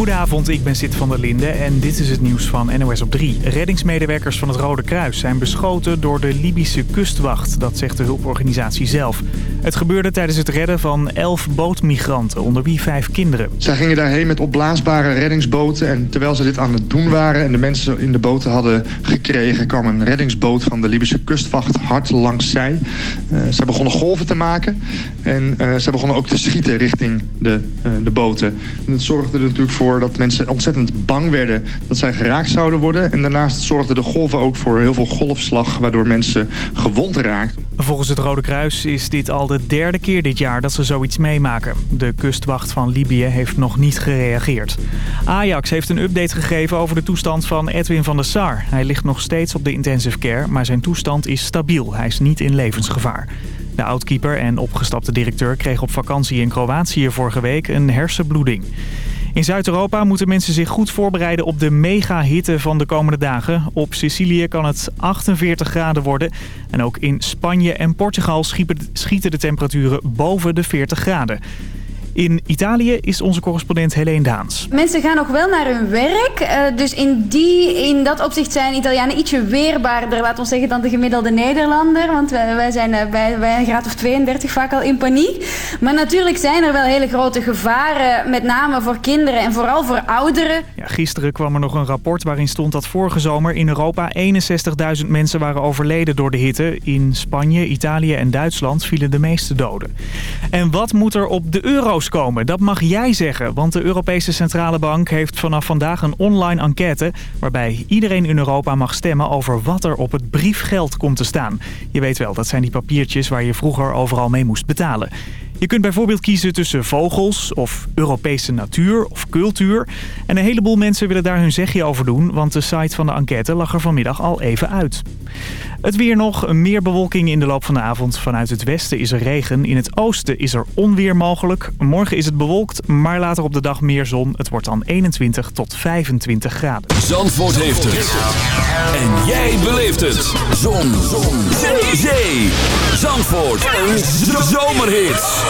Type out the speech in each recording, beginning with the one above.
Goedenavond, ik ben Sid van der Linde en dit is het nieuws van NOS op 3. Reddingsmedewerkers van het Rode Kruis zijn beschoten door de Libische kustwacht. Dat zegt de hulporganisatie zelf. Het gebeurde tijdens het redden van elf bootmigranten, onder wie vijf kinderen. Zij gingen daarheen met opblaasbare reddingsboten. En terwijl ze dit aan het doen waren en de mensen in de boten hadden gekregen... kwam een reddingsboot van de Libische kustwacht hard langs zij. Uh, ze begonnen golven te maken en uh, ze begonnen ook te schieten richting de, uh, de boten. En dat zorgde er natuurlijk voor dat mensen ontzettend bang werden dat zij geraakt zouden worden. En daarnaast zorgden de golven ook voor heel veel golfslag, waardoor mensen gewond raakten. Volgens het Rode Kruis is dit al de derde keer dit jaar dat ze zoiets meemaken. De kustwacht van Libië heeft nog niet gereageerd. Ajax heeft een update gegeven over de toestand van Edwin van der Sar. Hij ligt nog steeds op de intensive care, maar zijn toestand is stabiel. Hij is niet in levensgevaar. De oudkeeper en opgestapte directeur kreeg op vakantie in Kroatië vorige week een hersenbloeding. In Zuid-Europa moeten mensen zich goed voorbereiden op de mega-hitte van de komende dagen. Op Sicilië kan het 48 graden worden. En ook in Spanje en Portugal schieten de temperaturen boven de 40 graden. In Italië is onze correspondent Helene Daans. Mensen gaan nog wel naar hun werk. Uh, dus in, die, in dat opzicht zijn Italianen ietsje weerbaarder, laten we zeggen, dan de gemiddelde Nederlander. Want wij, wij zijn uh, bij, bij een graad of 32 vaak al in paniek. Maar natuurlijk zijn er wel hele grote gevaren, met name voor kinderen en vooral voor ouderen. Ja, gisteren kwam er nog een rapport waarin stond dat vorige zomer in Europa 61.000 mensen waren overleden door de hitte. In Spanje, Italië en Duitsland vielen de meeste doden. En wat moet er op de Dat mag jij zeggen, want de Europese Centrale Bank heeft vanaf vandaag een online enquête... waarbij iedereen in Europa mag stemmen over wat er op het briefgeld komt te staan. Je weet wel, dat zijn die papiertjes waar je vroeger overal mee moest betalen. Je kunt bijvoorbeeld kiezen tussen vogels of Europese natuur of cultuur. En een heleboel mensen willen daar hun zegje over doen, want de site van de enquête lag er vanmiddag al even uit. Het weer nog, meer bewolking in de loop van de avond. Vanuit het westen is er regen, in het oosten is er onweer mogelijk. Morgen is het bewolkt, maar later op de dag meer zon. Het wordt dan 21 tot 25 graden. Zandvoort heeft het. En jij beleeft het. Zon. zon. Zee. Zee. Zandvoort. Een zomerhit.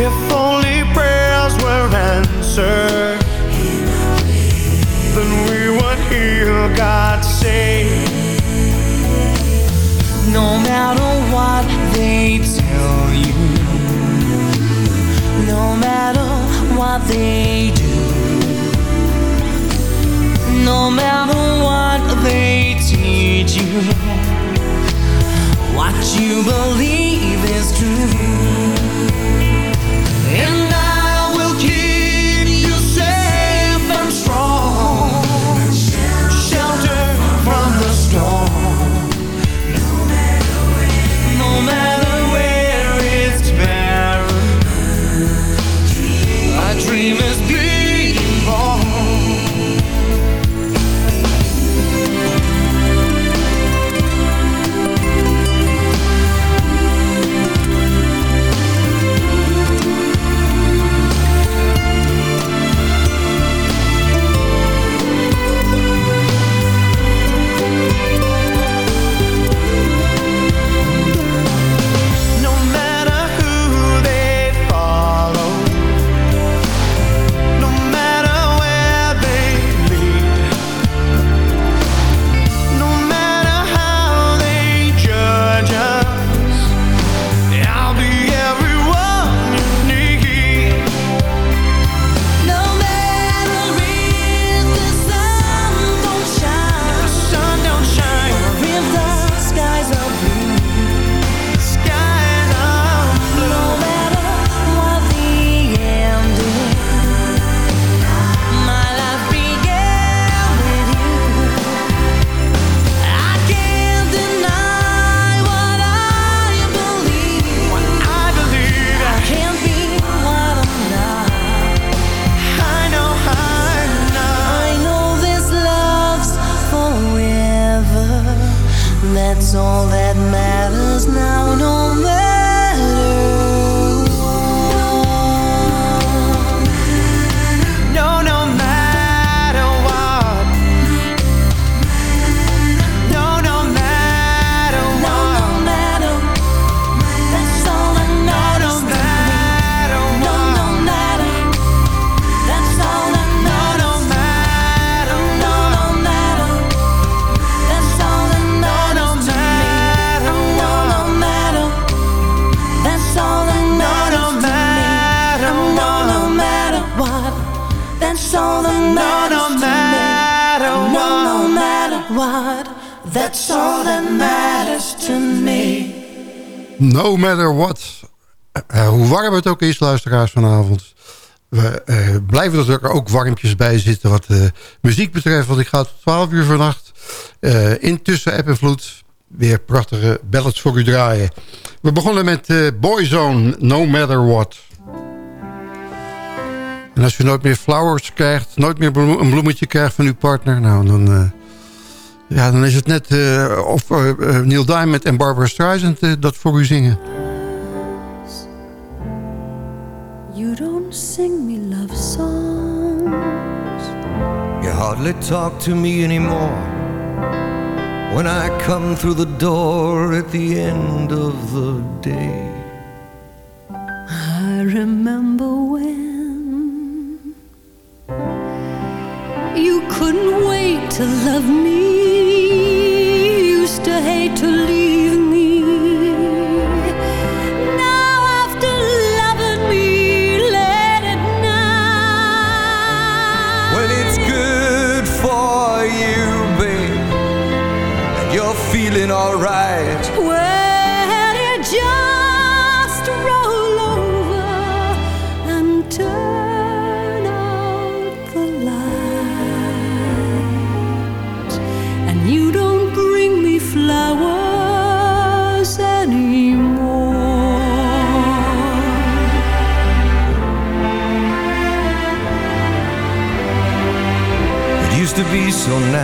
If only prayers were answered Then we would hear God say No matter what they tell you No matter what they do no matter what they teach you, what you believe is true. No matter what. Eh, hoe warm het ook is, luisteraars vanavond. We eh, blijven er ook warmpjes bij zitten wat uh, muziek betreft. Want ik ga tot 12 uur vannacht uh, intussen app en vloed weer prachtige ballads voor u draaien. We begonnen met Boyzone, No Matter What. En als je nooit meer flowers krijgt, nooit meer een bloemetje krijgt van uw partner... nou, dan, ja, dan is het net of Neil Diamond en Barbara Streisand dat voor u zingen. Sing me love songs. You hardly talk to me anymore when I come through the door at the end of the day. I remember when you couldn't wait to love me, used to hate to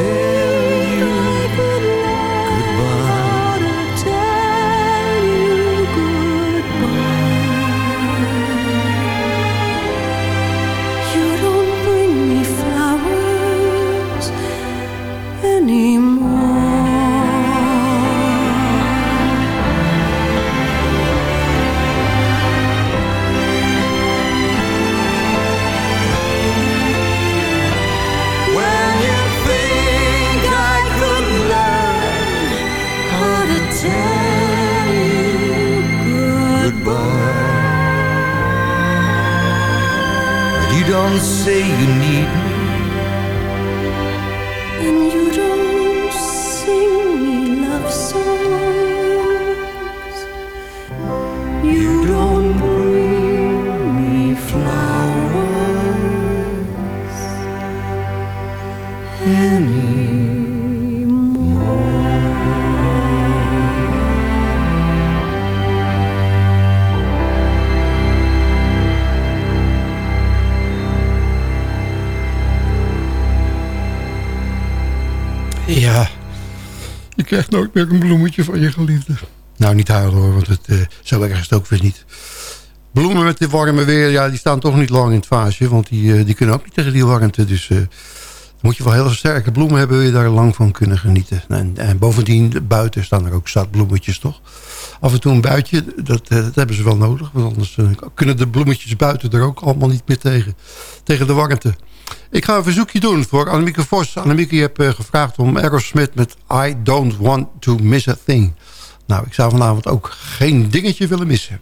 To nooit meer een bloemetje van je geliefde. Nou, niet huilen hoor, want het, eh, zo erg is het ook weer niet. Bloemen met dit warme weer, ja, die staan toch niet lang in het vaasje. Want die, eh, die kunnen ook niet tegen die warmte. Dus dan moet je wel heel sterke bloemen hebben... wil je daar lang van kunnen genieten. En, en bovendien, buiten staan er ook zat bloemetjes, toch? Af en toe een buitje, dat, dat hebben ze wel nodig. Want anders kunnen de bloemetjes buiten er ook allemaal niet meer tegen. Tegen de warmte. Ik ga een verzoekje doen voor Annemieke Vos. Annemieke, je hebt eh, gevraagd om Aerosmith met I Don't Want To Miss A Thing. Nou, ik zou vanavond ook geen dingetje willen missen.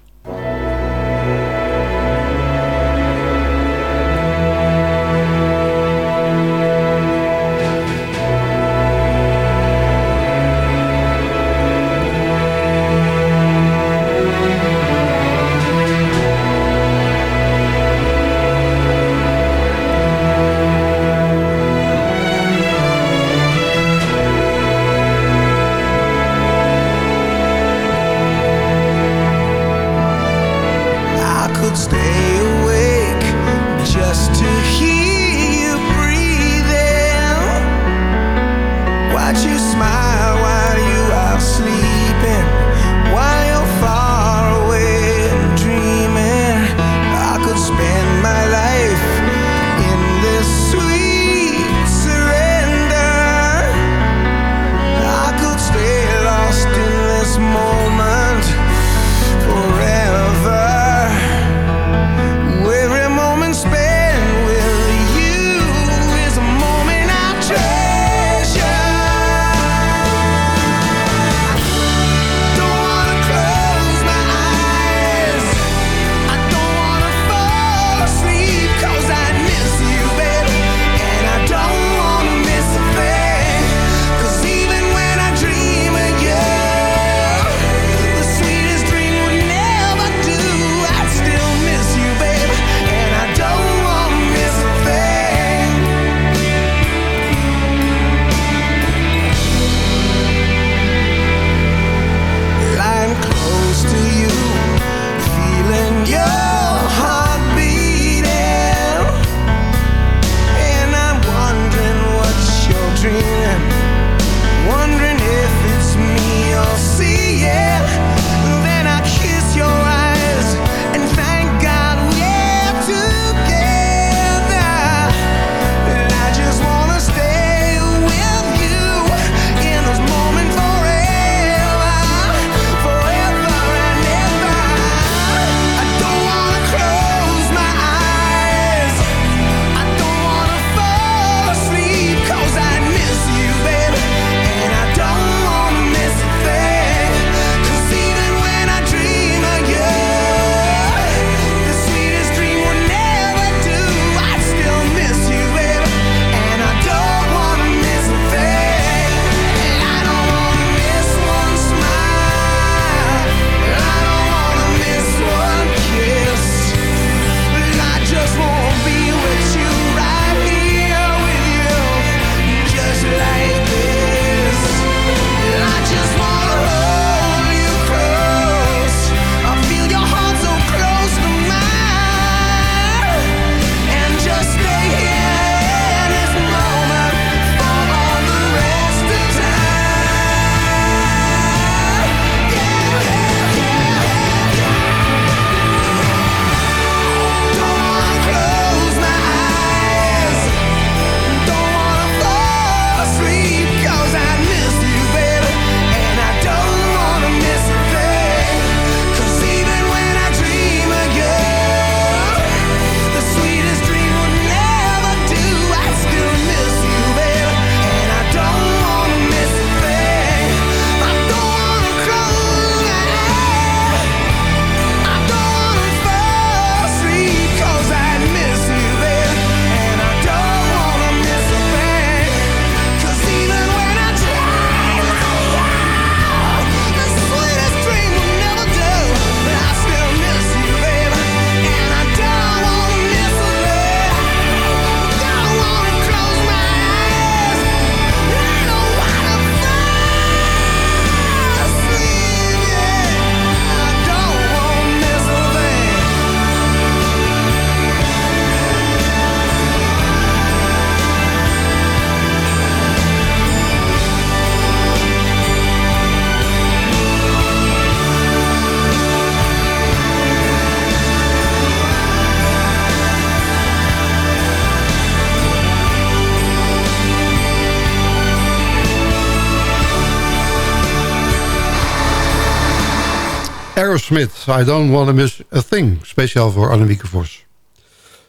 Smith, I Don't Wanna Miss A Thing. Speciaal voor Annemieke Vos.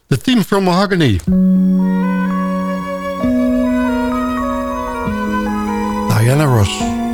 The Team from Mahogany. Diana Ross.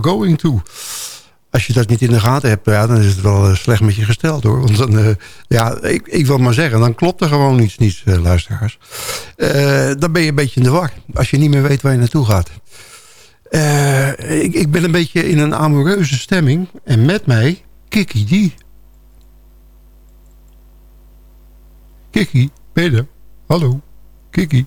going to? Als je dat niet in de gaten hebt, ja, dan is het wel eh, slecht met je gesteld hoor. Want dan, eh, ja, ik, ik, wil maar zeggen, dan klopt er gewoon iets niet, eh, luisteraars. dan ben je een beetje in de war. Als je niet meer weet waar je naartoe gaat. ik, ik ben een beetje in een amoureuze stemming. En met mij, Kiki die. Kiki, Peter, Hallo, Kiki.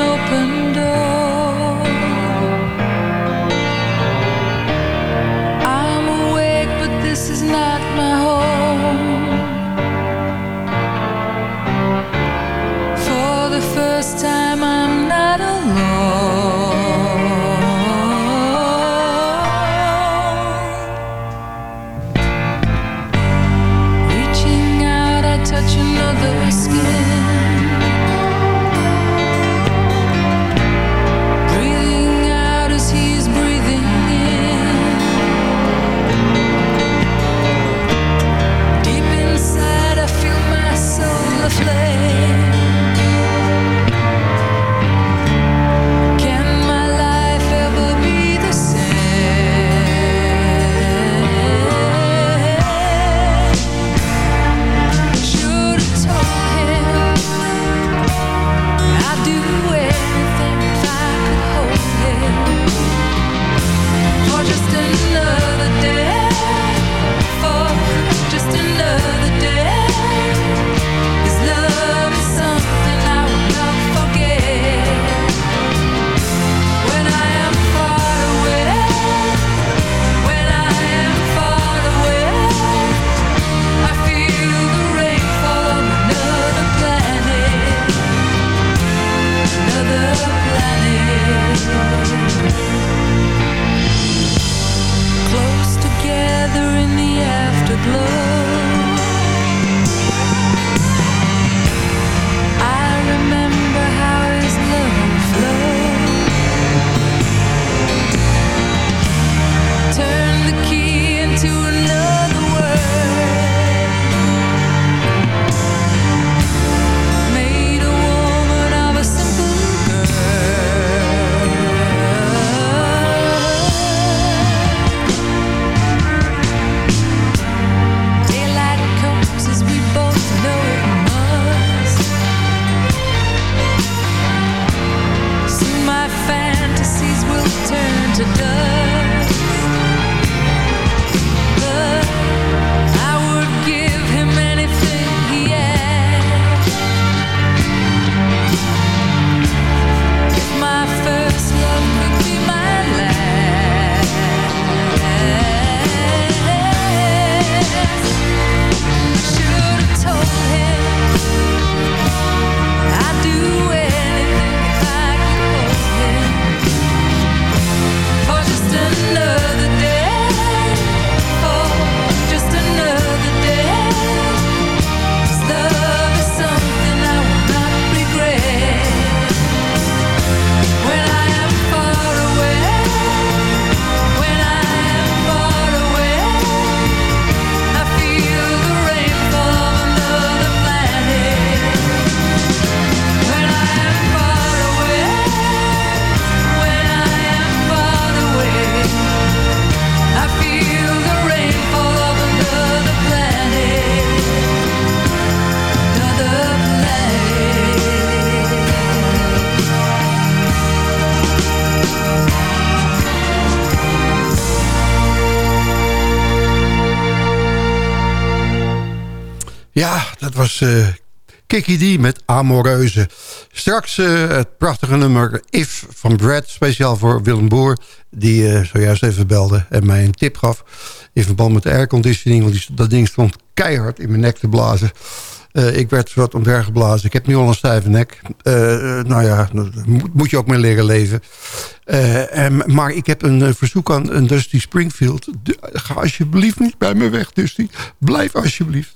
Eh, Kiki D met Amoreuze. Straks eh, het prachtige nummer If van Brad. Speciaal voor Willem Boer. Die eh, zojuist even belde en mij een tip gaf. In verband met de airconditioning. Want die, dat ding stond keihard in mijn nek te blazen. Ik werd wat omver geblazen. Ik heb nu al een stijve nek. Nou ja, moet, moet, je ook mee leren leven. En, maar ik heb een verzoek aan een Dusty Springfield. Ga alsjeblieft niet bij me weg, Dusty. Blijf alsjeblieft.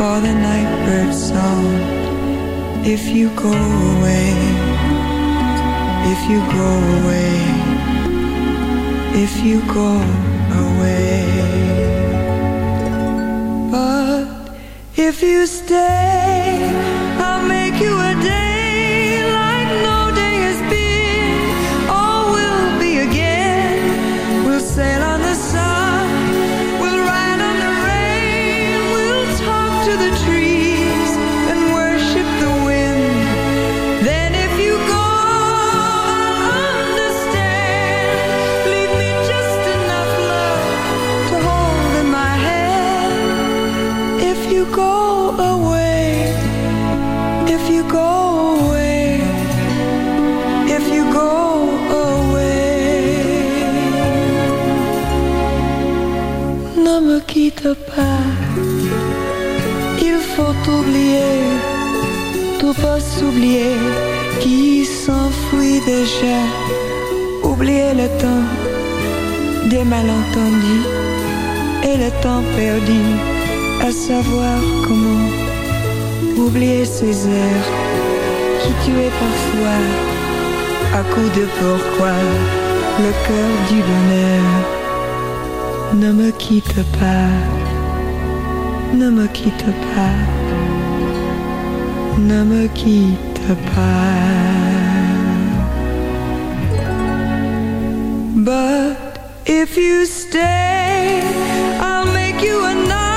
for the night bird's song. If you go away, if you go away, if you go away. But if you stay, I'll make you a day like no day has been. All will be again. We'll sail on Il faut oublier, tout pas s'oublier qui s'enfuit déjà. Oublier le temps des malentendus et le temps perdu à savoir comment oublier ces heures qui tuaient parfois à coup de pourquoi le cœur du bonheur. Ne me quitte pas, ne me quitte pas, ne me quitte pas. But if you stay, I'll make you a night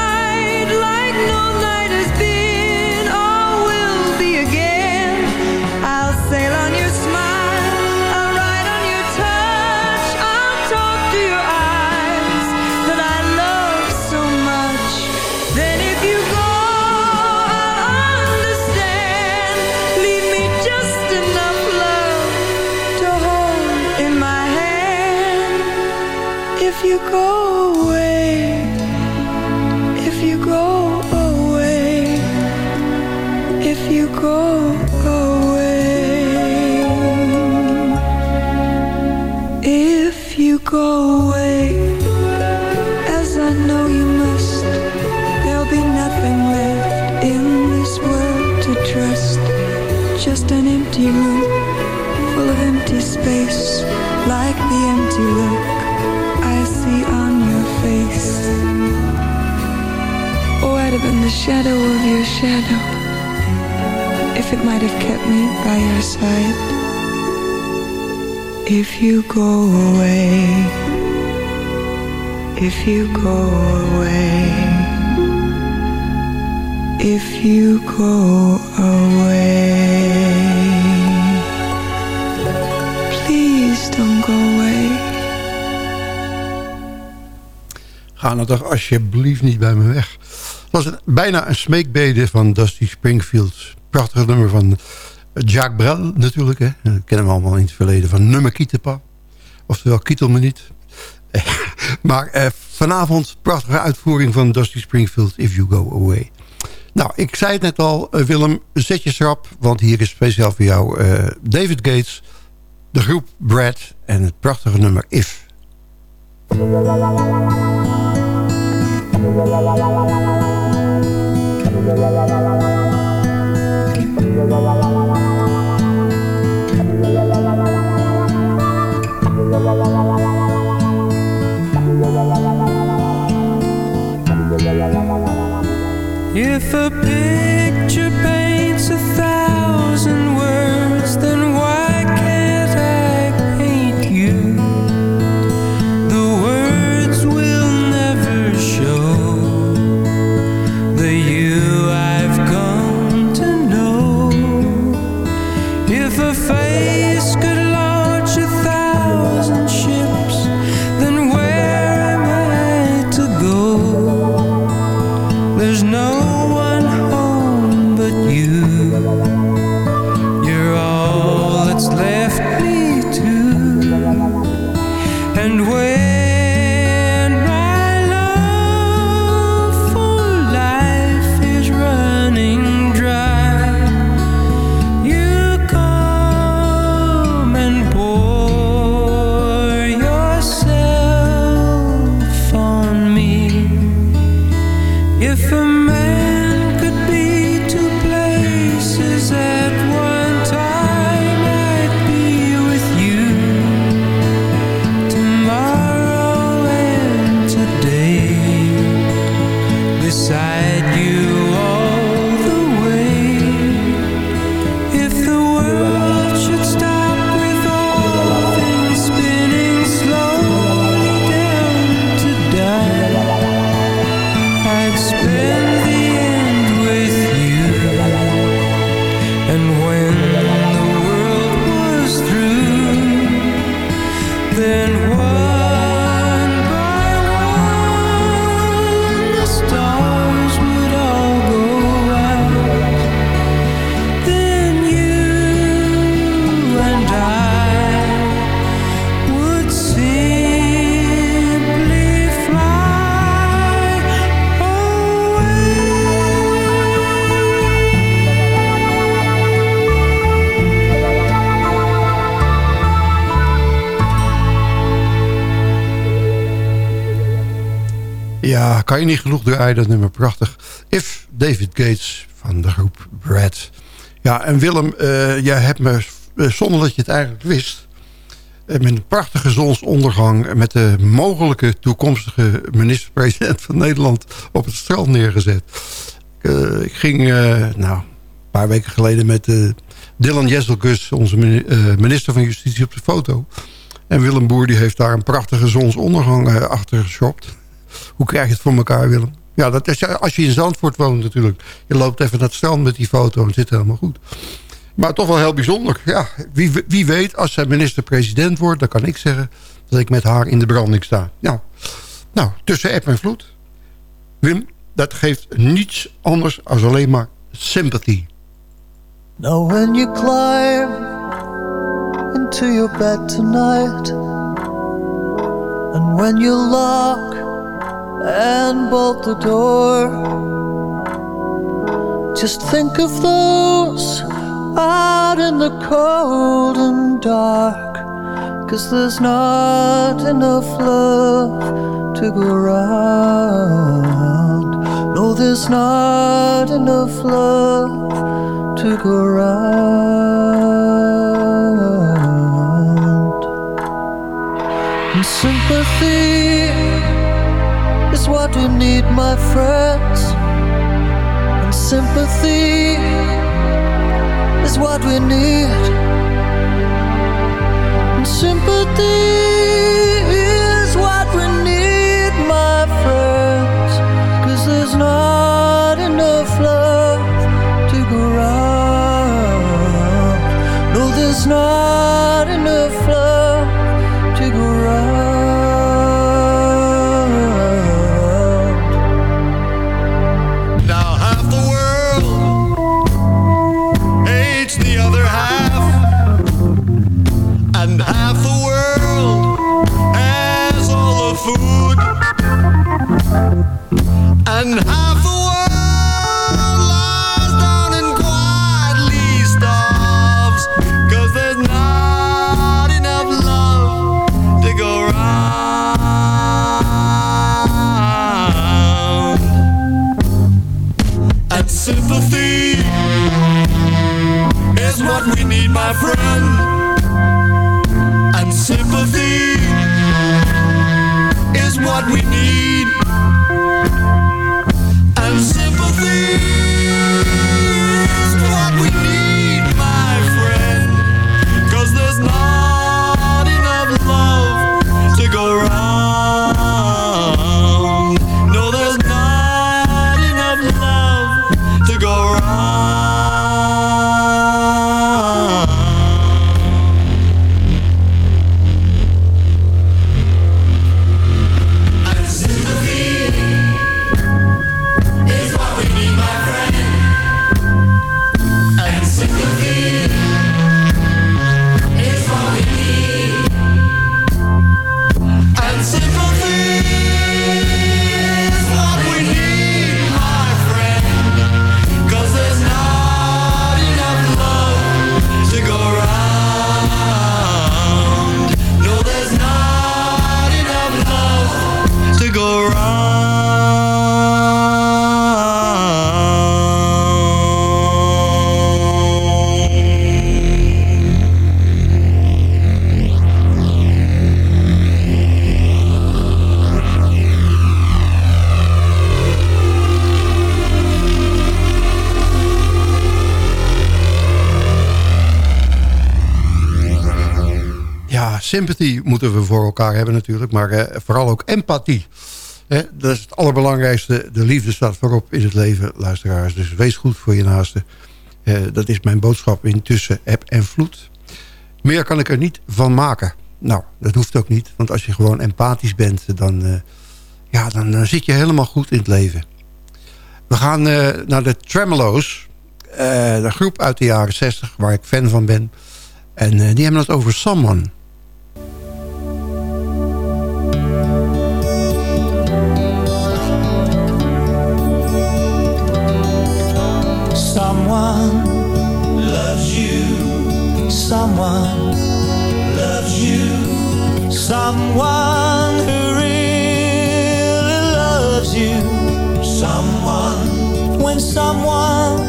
shadow of your shadow if it might have kept me by your side. If you go away, if you go away, if you go away, please don't go away. Ga nou toch alsjeblieft niet bij me weg. Was bijna een smeekbede van Dusty Springfield. Prachtig nummer van Jacques Brel natuurlijk. Hè. Dat kennen we allemaal in het verleden van Nummer Kietepa. Oftewel Kietel me niet. maar eh, vanavond prachtige uitvoering van Dusty Springfield If You Go Away. Nou, ik zei het net al, eh, Willem, zet je schrap. Want hier is speciaal voor jou eh, David Gates, de groep Brad en het prachtige nummer If. If kan je niet genoeg draaien, dat nummer prachtig. If David Gates van de groep Brad. Ja, en Willem, eh, jij hebt me, eh, zonder dat je het eigenlijk wist... eh, met een prachtige zonsondergang... met de mogelijke toekomstige minister-president van Nederland... op het strand neergezet. Ik ging, nou, een paar weken geleden met Dylan Jesselkus... onze mini- minister van Justitie op de foto... En Willem Boer die heeft daar een prachtige zonsondergang achter geshopt. Hoe krijg je het voor elkaar, Willem? Ja, dat is, als je in Zandvoort woont natuurlijk. Je loopt even naar het strand met die foto en zit helemaal goed. Maar toch wel heel bijzonder. Ja, wie, wie weet, als zij minister-president wordt... dan kan ik zeggen dat ik met haar in de branding sta. Nou, nou tussen app en vloed. Wim, dat geeft niets anders als alleen maar sympathy. Now when you climb into your bed tonight And when you lock and bolt the door Just think of those out in the cold and dark Cause there's not enough love to go round No, there's not enough love to go round. And sympathy is what we need, my friends. And sympathy is what we need. And sympathy is what we need, my friends. There's not what we need, my friend. We voor elkaar hebben natuurlijk. Maar eh, vooral ook empathie. Dat is het allerbelangrijkste. De liefde staat voorop in het leven, luisteraars. Dus wees goed voor je naaste. Eh, dat is mijn boodschap intussen eb en vloed. Meer kan ik er niet van maken. Nou, dat hoeft ook niet. Want als je gewoon empathisch bent, dan, eh, ja, dan eh, zit je helemaal goed in het leven. We gaan naar de Tremolo's. De groep uit de jaren 60, waar ik fan van ben. En die hebben het over. Someone Someone loves you. Someone who really loves you. Someone when someone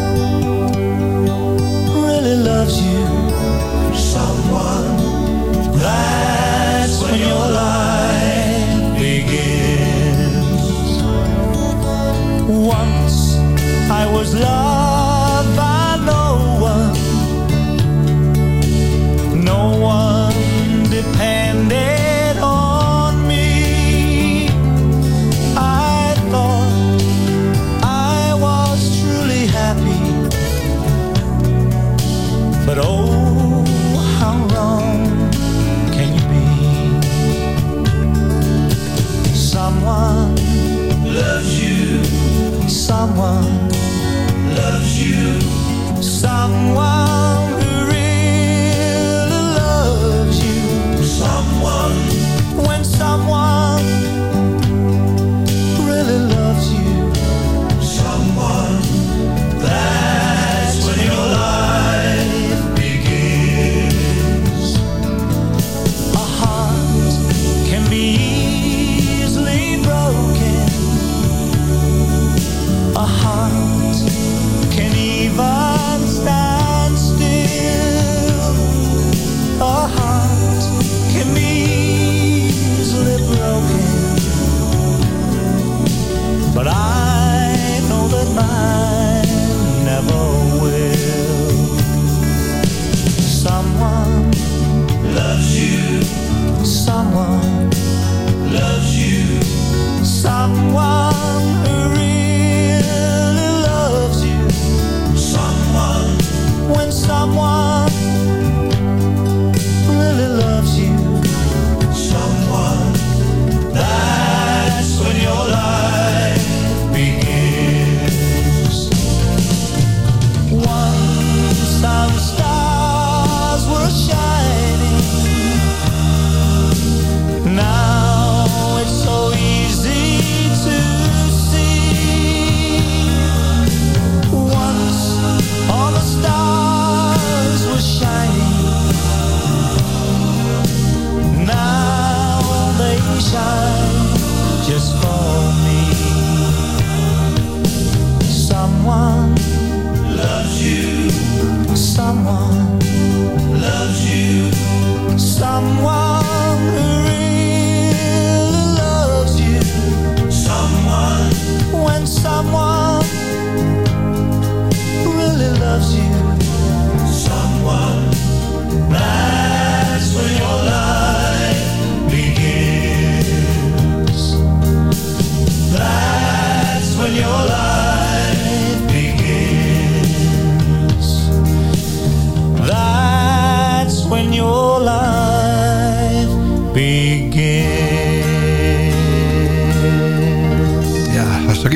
really loves you. Someone that's when your life begins. Once I was loved Someone loves you. Someone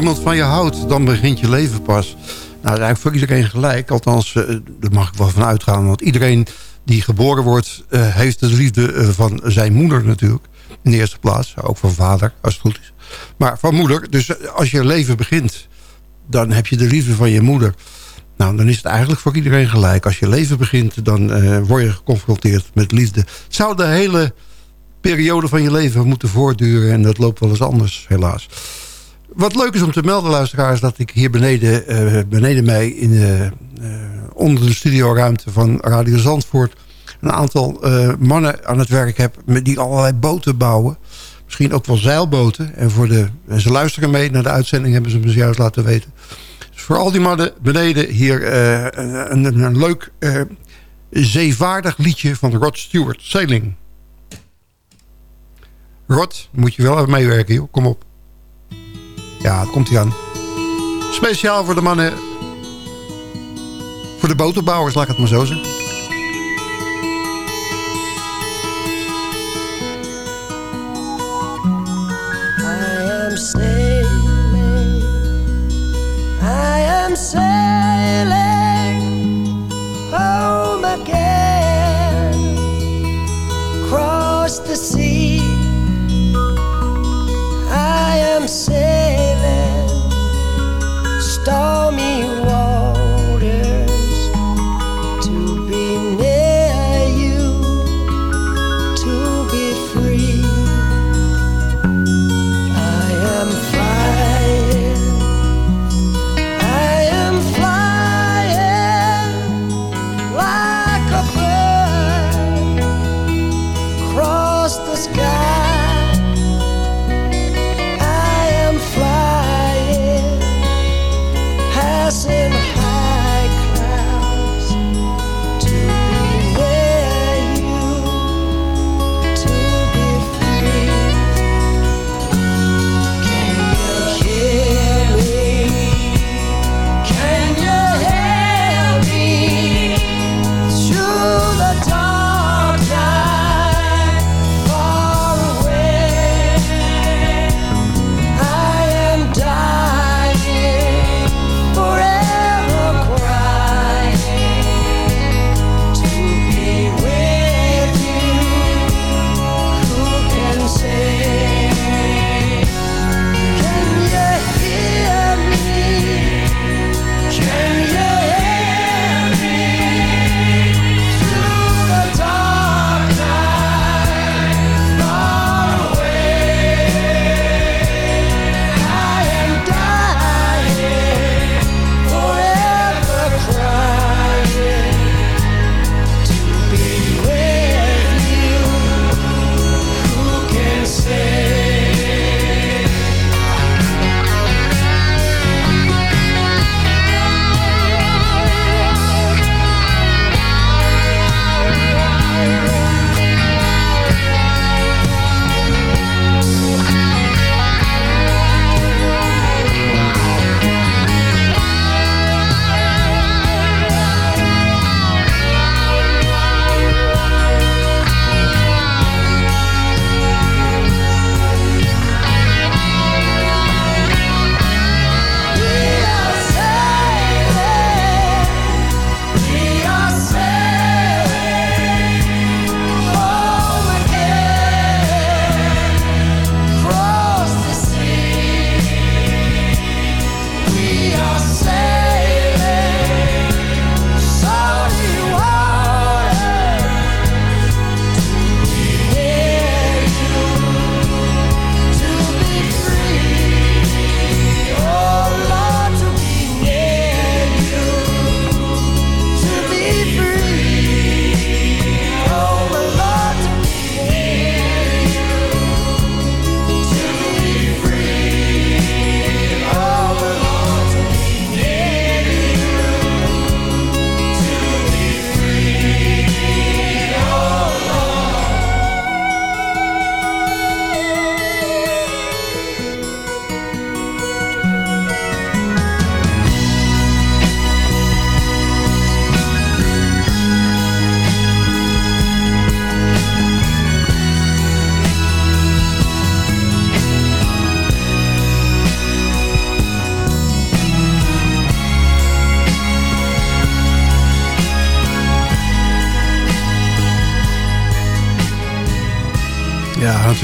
iemand van je houdt, dan begint je leven pas. Nou, eigenlijk voor iedereen gelijk. Althans, eh, daar mag ik wel van uitgaan. Want iedereen die geboren wordt, eh, heeft de liefde eh, van zijn moeder natuurlijk. In de eerste plaats. Ook van vader, als het goed is. Maar van moeder. Dus als je leven begint, dan heb je de liefde van je moeder. Nou, dan is het eigenlijk voor iedereen gelijk. Als je leven begint, dan word je geconfronteerd met liefde. Het zou de hele periode van je leven moeten voortduren. En dat loopt wel eens anders, helaas. Wat leuk is om te melden, luisteraars... dat ik hier beneden, eh, beneden mij... In, eh, eh, onder de studioruimte van Radio Zandvoort... een aantal eh, mannen aan het werk heb... die allerlei boten bouwen. Misschien ook wel zeilboten. En, voor de, ze luisteren mee naar de uitzending... hebben ze me juist laten weten. Dus voor al die mannen beneden hier... een, een, een leuk zeevaardig liedje van Rod Stewart. Sailing. Rod, moet je wel even meewerken, joh. Kom op. Ja, het komt hij aan. Speciaal voor de mannen... Voor de boterbouwers, laat ik het maar zo zeggen. I am sailing, I am sailing home again, across the sea. I am sailing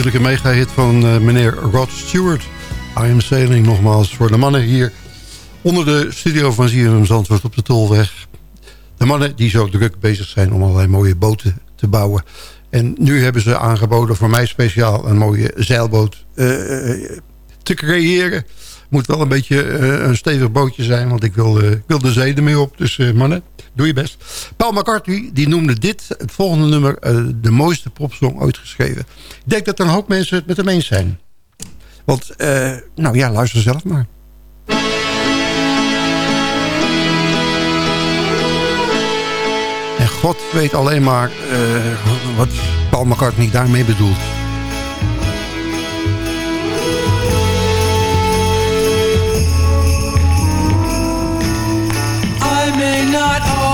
natuurlijk een mega-hit van eh, meneer Rod Stewart. I Am Sailing nogmaals voor de mannen hier... onder de studio van ZFM Zandvoort op de Tolweg. De mannen die zo druk bezig zijn om allerlei mooie boten te bouwen. En nu hebben ze aangeboden voor mij speciaal een mooie zeilboot eh, eh, te creëren. Moet wel een beetje eh, een stevig bootje zijn, want ik wil, eh, ik wil de zee ermee op. Dus eh, mannen, doe je best. Paul McCartney die noemde dit, het volgende nummer, de mooiste popsong ooit geschreven. Ik denk dat er een hoop mensen het met hem eens zijn. Want, nou ja, luister zelf maar. En God weet alleen maar wat Paul McCartney daarmee bedoelt.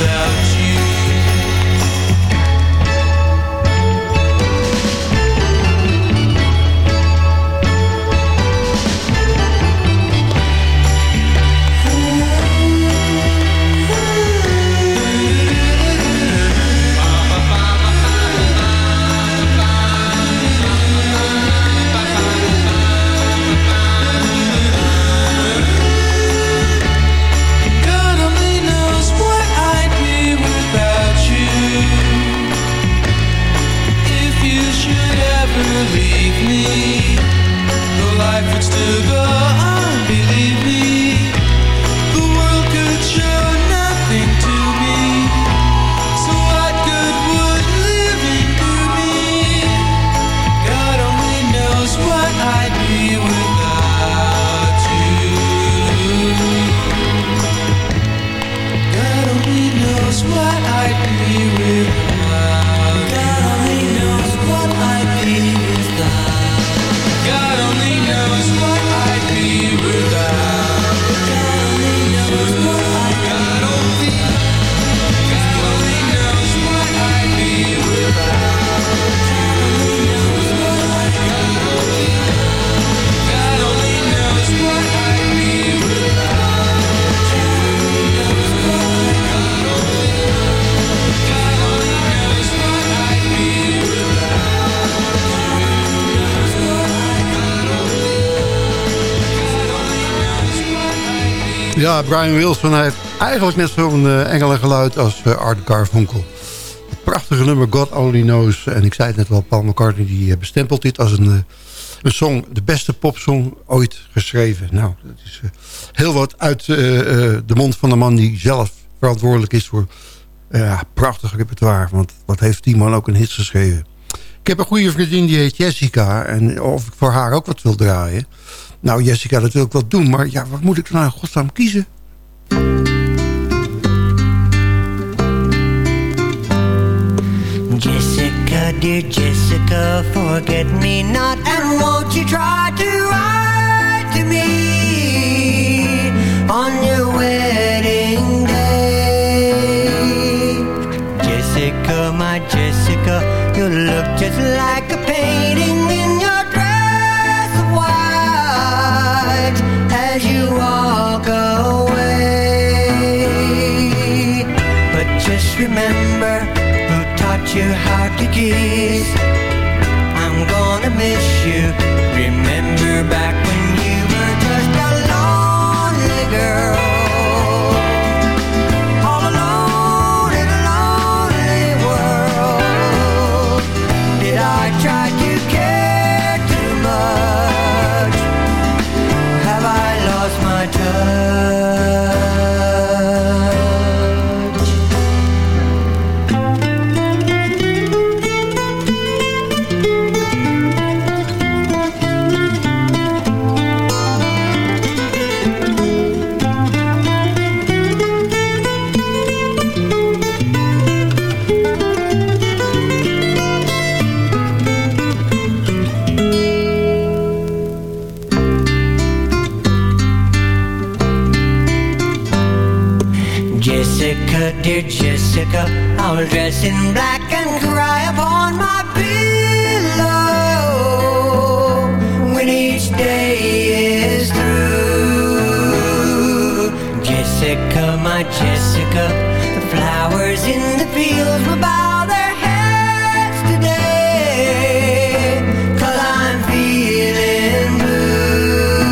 without Brian Wilson heeft eigenlijk net zo'n uh, engelengeluid als uh, Art Garfunkel. Het prachtige nummer God Only Knows. En ik zei het net wel, Paul McCartney die uh, bestempelt dit als een, een song, de beste popsong ooit geschreven. Nou, dat is heel wat uit de mond van de man die zelf verantwoordelijk is voor ja, prachtig repertoire. Want wat heeft die man ook een hit geschreven. Ik heb een goede vriendin die heet Jessica. En of ik voor haar ook wat wil draaien. Nou Jessica, dat wil ik wel doen. Maar ja, wat moet ik nou in godsnaam kiezen? Jessica, dear Jessica, forget me not, and won't you try to write to me on your wedding day? Jessica, my Jessica, you look just like a painting you how to kiss. I'm gonna miss you. Remember back I'll dress in black and cry upon my pillow when each day is through. Jessica, my Jessica, the flowers in the fields will bow their heads today. Cause I'm feeling blue.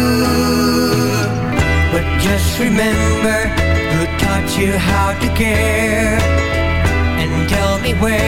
But just remember who taught you how to care. And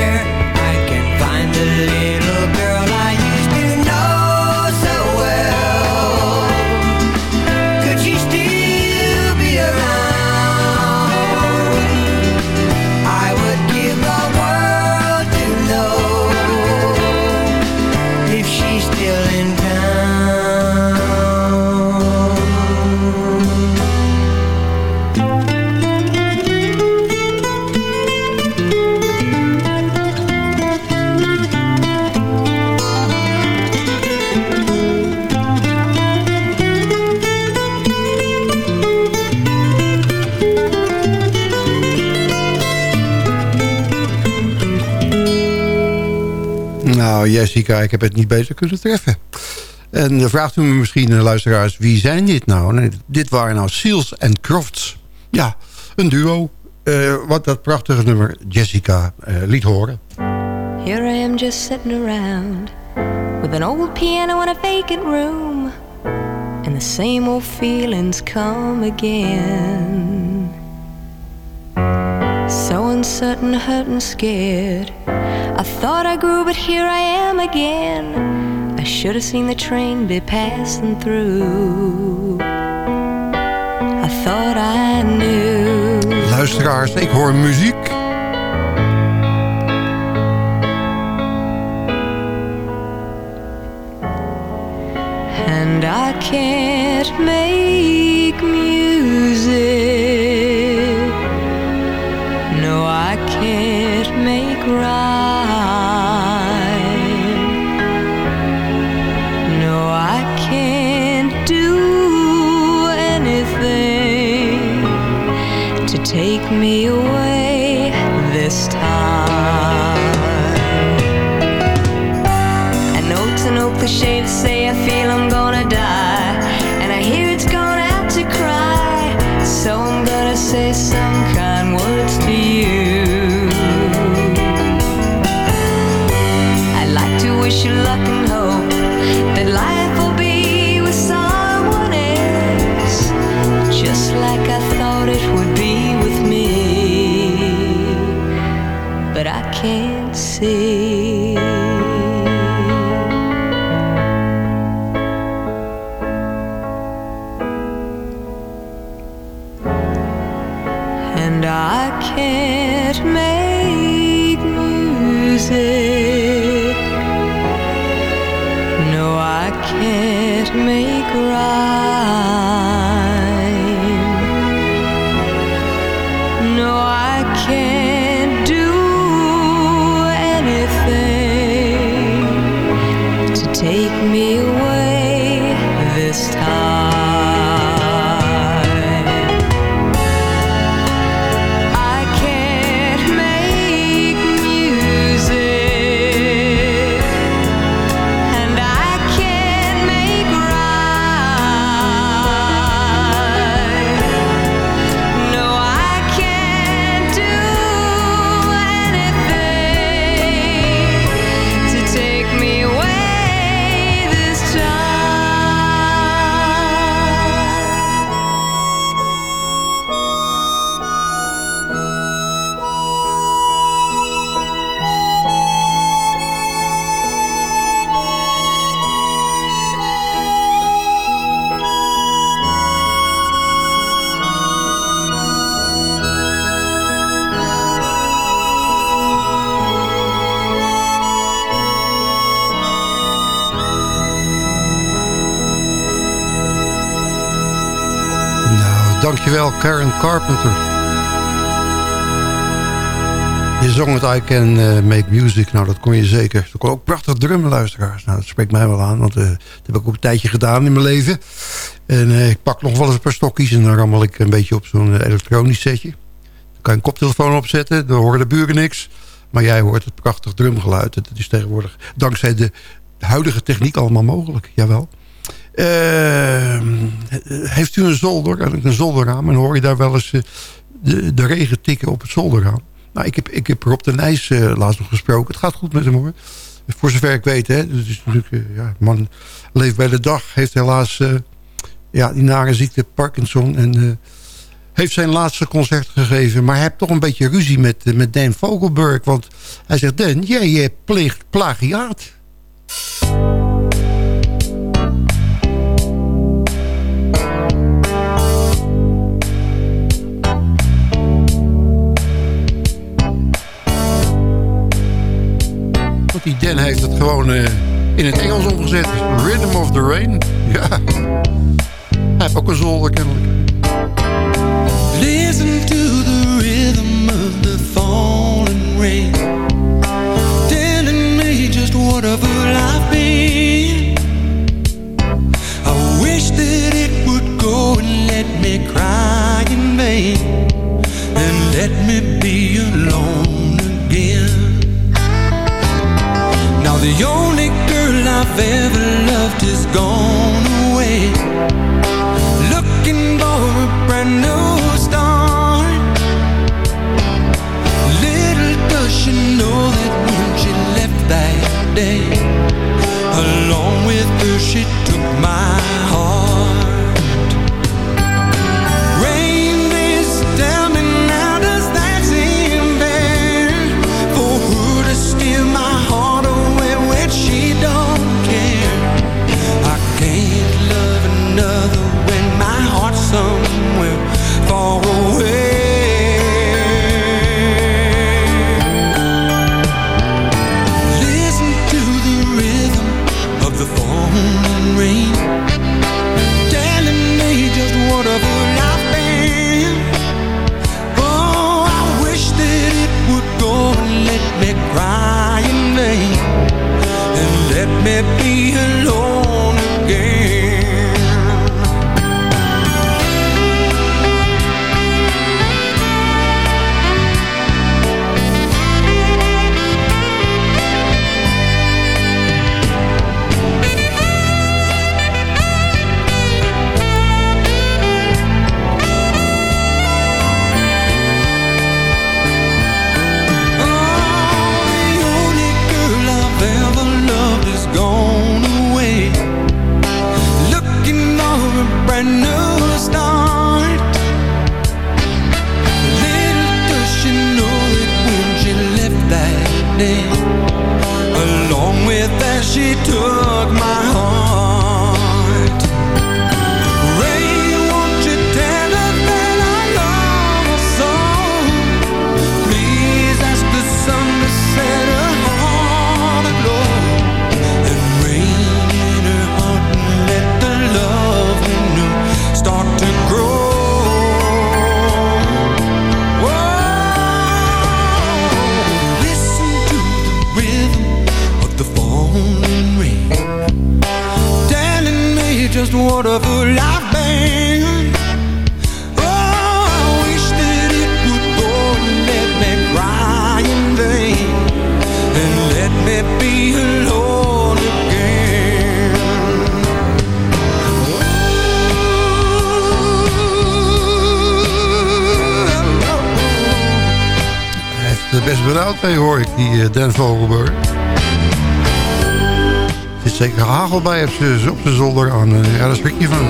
Jessica, ik heb het niet beter kunnen treffen. En dan vraagt u me misschien, luisteraars, wie zijn dit nou? Nee, dit waren nou Seals en Crofts. Ja, een duo. eh, wat dat prachtige nummer Jessica eh, liet horen. Here I am just sitting around with an old piano in a vacant room, and the same old feelings come again. So uncertain, hurt, and scared. I thought I grew, but here I am again. I should have seen the train be passing through. I thought I knew. Luisteraars, ik hoor muziek. and I can't make music. No, I can't make rhyme. Take me away this time. Dankjewel Karen Carpenter. Je zong het I Can eh, Make Music. Nou, dat kon je zeker. Dat kon ook prachtig drummen, luisteraars. Nou, dat spreekt mij wel aan, want eh, dat heb ik ook een tijdje gedaan in mijn leven. En eh, ik pak nog wel eens een paar stokjes... en dan rammel ik een beetje op zo'n elektronisch setje. Dan kan je een koptelefoon opzetten, dan horen de buren niks. Maar jij hoort het prachtig drumgeluid. Dat is tegenwoordig dankzij de huidige techniek allemaal mogelijk. Jawel. Eh, heeft u een zolder, een zolderraam... en hoor je daar wel eens eh, de, de regen tikken op het zolderraam? Nou, ik heb, ik heb Rob de Nijs eh, laatst nog gesproken. Het gaat goed met hem hoor. Voor zover ik weet, hè. Is natuurlijk, eh, ja, man leeft bij de dag. Heeft helaas ja, die nare ziekte Parkinson. En heeft zijn laatste concert gegeven... maar hij heeft toch een beetje ruzie met, met Dan Vogelberg. Want hij zegt, Dan, jij eh, pleegt plagiaat. Die Dan heeft het gewoon eh, in het Engels omgezet. Rhythm of the Rain. Ja. Hij heeft ook een zolder kennelijk. Listen to the rhythm of the falling rain Telling me just what a fool I've I wish that it would go and let me cry in vain And let me be alone the only girl I've ever loved is gone away. Looking for a brand new along with that she took my heart. Just fool I've been Oh, I wish that it would go let me cry in vain and let me be alone again. Er best benauwd mee, hoor ik, die eh, Dan Vogelberg. Er zeker hagel bij op zijn op zijn zolder aan. eh, Ja, daar schrik je van.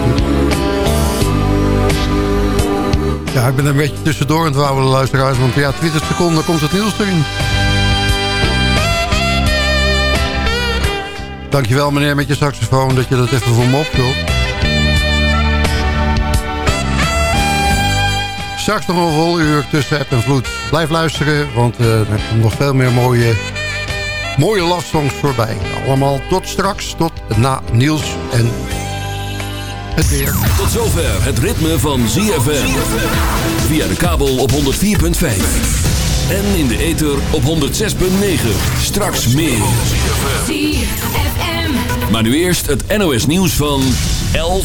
Ja, ik ben een beetje tussendoor aan het wouwen, luisteraars. Want ja, 20 seconden komt het nieuws erin. Dankjewel meneer met je saxofoon dat je dat even voor me opvult. Straks nog een vol uur tussen app en vloed. Blijf luisteren, want eh, er komt nog veel meer mooie, mooie love songs voorbij. Allemaal tot straks, tot na Niels en het weer. Tot zover het ritme van ZFM. Via de kabel op 104.5. En in de ether op 106.9. Straks meer. Maar nu eerst het NOS nieuws van 11